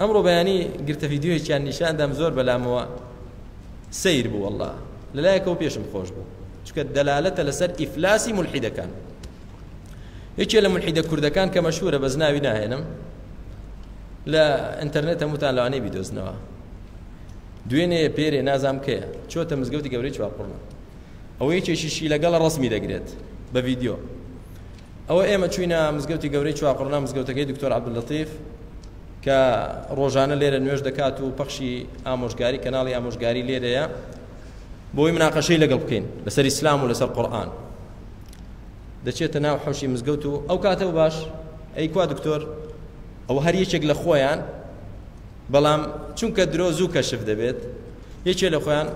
ئەمڕۆ بەیانی گرتە ڤیددیوەیەکیان نیشاندام زۆر بەلامەوە سیر بوو والله لەلایەکەەوە پێشم خۆش بوو چکە دەلالەتە لەسەر ئیفلاسی ملحیدەکان یەکێ لە ملحیدە کوردەکان کە مەشهورە بەس ناوی ناهێنم لە ئینتەرنێت هەمووتان لەوانەیە بیدۆزنەوە دوێنێ پێرێ نازام کەیە چۆتە مزگەوتی گەورەی چواپڕمە ئەوەی کێشیشی لەگەڵ ڕسمی دەگرێت بە ڤیددیو ئەوە ئێمە چووینە مزگەوتی گەورەی چوارقوڕنە مزگەوتەکەی دکتۆر عەبدوللەتیف کە ڕۆژانە لێرە نوێژ دەکات و پەخشی ئامۆژگاری کەناڵی ئامۆژگاری لێرەیە بۆی مناقەشەی لەگەڵ بکەین لەسەر ئیسلام و لەسەر قورآن دەچێتە ناو حەوشی مزگەوت و ئەو کاتە و باش ئەی کوا دکتۆر ئەو هەر یەکێک لە خۆیان بەڵام چونکە درۆ زوو کەشف دەبێت یەکێ لە خۆیان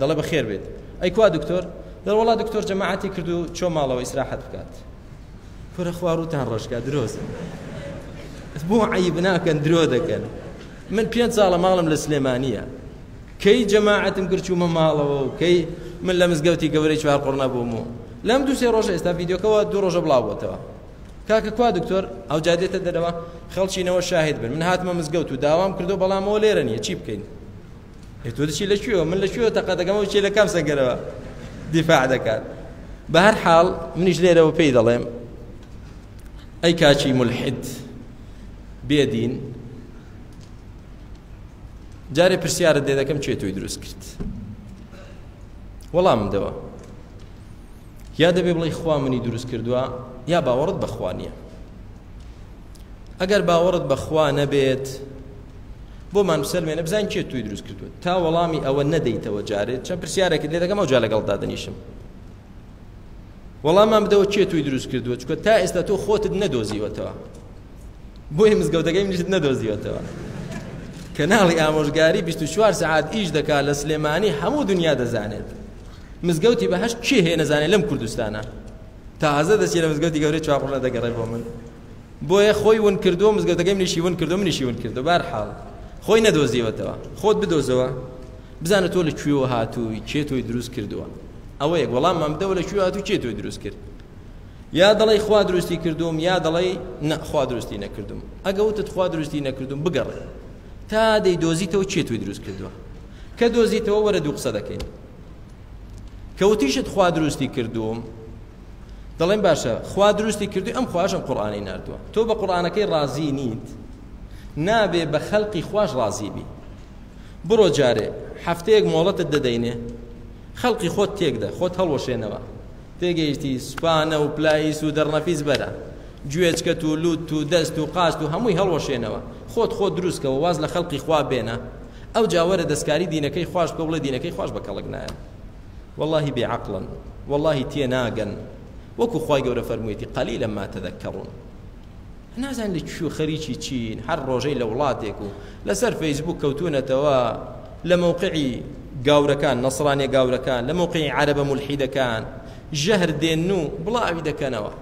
دەڵێ بە خێر بێت ئەی کوا دکتۆر دەڵ وڵا دکتۆر جەماعەتی کرد و چۆ ماڵەوە ئیسراحەت بکات کورە خوا ڕووتان ڕۆژگا درۆزن بۆ عیب ناکەن درۆ دەکەن من پێ ساڵە ماڵم لە سلێمانیە کەی جەماعەتم گرچوومە ماڵەوە و کەی من لە مزگەوتی گەورەی چوار قڕنە بووم و لەم دووسێ ڕۆژ ئێستا یددیوکەەوە دوو ڕۆژە بڵاوبتەوە کاکە کوا دکتۆر ئەوجا دێتە دەرەوە خەڵکی نەوە شاهد بن من هاتمە مزگەوت و داوام کردو بەڵامەوە لێرە نییە چی بکەین تۆ دچی لە کوێوە من لە کوێوە تەقە دەگەم و چی لە کام سەنگەرەوە دیفاع دەکات بە هەر حاڵ منیش لێرەوە پێی دەڵێم ئەی کاچی ملحد بێدین جارێ پرسیارت لێ دەکەم چێ تۆی دروست کرد وەڵام دەوە یا دەبێ بڵێی خوا منی دروست کردووە یا باوەڕت بەخوا نییە ئەگەر باوەڕت بەخوا نەبێت بۆمان بسەلمێنە بزان کێ توی دروست کردووە تا وەڵامی ئەوە نەدەیتەوە جارێت چەند پرسیارێکت لێ دەگەم ئەو جا لەگەڵ دادنیشم وەڵامان بدەوە کێ توی دروست کردووە چکە تا ئێستا تۆ خۆتت نەدۆزیوەتەوە بۆی مزگەوتەکەی منیشت نەدۆزیوەتەوە کەناڵی ئامۆژگاری 24 سعات ئیش دەکات لە سلێمانی هەموو دنیا دەزانێت مزگەوتی بەهەشت کێ هەیە نەزانێ لەم کوردستانە تازە دەچێت لە مزگەوتی گەورەی چواقڕنە دەگەڕێ بۆ من بۆیە خۆی ون کردو مزگەوتەکەی منیشی ون کردو منیشی ون کردو بار حاڵ خۆی نەدۆزیوەتەوە خۆت بدۆزەوە بزانە تۆ لە کوێوە هاتووی کێ تۆی دروست کردووە ئەوە یەک وەڵام مام بدەوە لە کوێ هاتوو کێ تۆی دروست کرد یا دەڵی خوا دروستی کردوم یا دەڵی نەخوا دروستی نەکردوم ئەگە وتت خوا دروستی نەکردوم بگەڕێ تا دەی دۆزیتەوە کێ تۆی دروست کردووە کە دۆزیتەوە وەرە دوو قسە دەکەین کە وتیشت خوا دروستی کردووم دەڵێن باشە خوا دروستی کردوی ئەم خواشم قورآانی نردووە تۆ بە قورآانەکەی ڕازی نیت نابێ بە خەلقی خوش ڕازی بی بڕۆ جارێ هەفتەیەک مۆڵەتت دەدەینێ خەڵقی خۆت تێکدە خۆت هەڵوەشێنەوە تێگەیشتی سوپانە و پلایس و دەڕنەفیس بەرە گوێچکە و لوت و دەست و قاست و هەمووی هەڵوەشێنەوە خۆت خۆت دروستکەەوە واز لە خەڵقی خوا بێنە ئەوجا وەرە دەسکاری دینەکەی خواش بکە و بڵێ دینەکەی خواش بە کەڵک نایەن وەڵاهی بێ عەقڵن وەڵاهی تێ ناگەن وەکو خوای گەورە فەرموویەتی قەلیلە ما تەذەکەڕون نازان لە چی و خەریکی چین هەر ڕۆژەی لە وڵاتێک و لەسەر فەیسبوک کەوتونەتەوە لە مووقعی گاورەکان نەسرانیە گاورەکان لە مووقعی عەرەبە مولحیدەکان ژەهر دێن و بڵاوی دەکەنەوە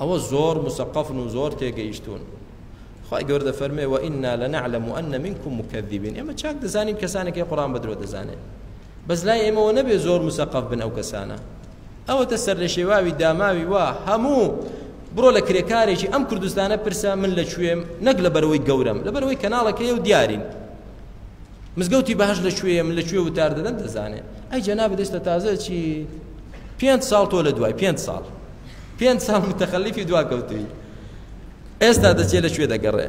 ئەوە زۆر مسەقەفن و زۆر تێگەیشتون خوای گەورە دەفەرمێ و ئینا لەنعلم ان منکم مکذبین ئێمە چاک دەزانین کەسانێک کە قورآن بە درۆ دەزانێت بەس لای ئێمەوە نەبێ زۆر مسەقەف بن ئەو کەسانە ئەوەتە سەر لە شێواوی داماوی وا هەموو بڕۆ لە کرێکارێکی ئەم کوردستانە پرسە من لە کوێم نەک لە بەرەوەی گەورەم لە بەرەوەی کەناڵەکەی و دیارین مزگەوتی بەهش لە کوێ من لە کوێ وتار دەدەن دەزانێت ئەی جەناب دەستە تازە چی پێنج ساڵ تۆ لە دوای پێنج ساڵ پێنج ساڵ متخلفی دواکەوتوی ئێستا دەچێ لە کوێ دەگەڕێ.